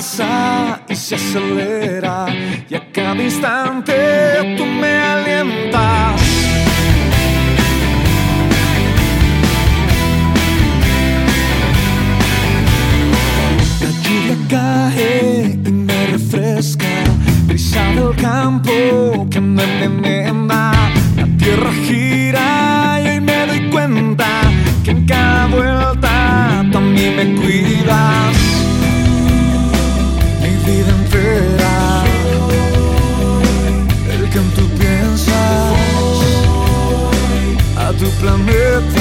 se acelera y a cada instante tú me alientas. La lluvia cae y me refresca, brisa del campo que me envenena. La tierra gira y hoy me doy cuenta que en cada a tu planeta.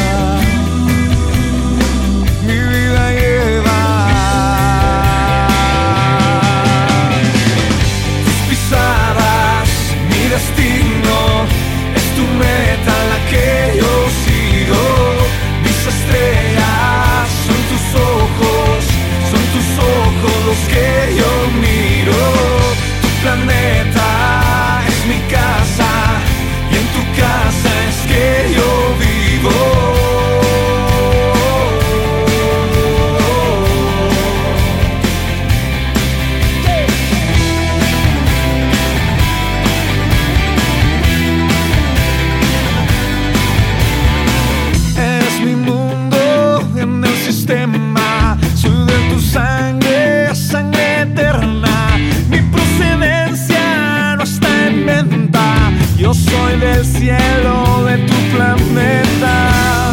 soy del cielo de tu planeta.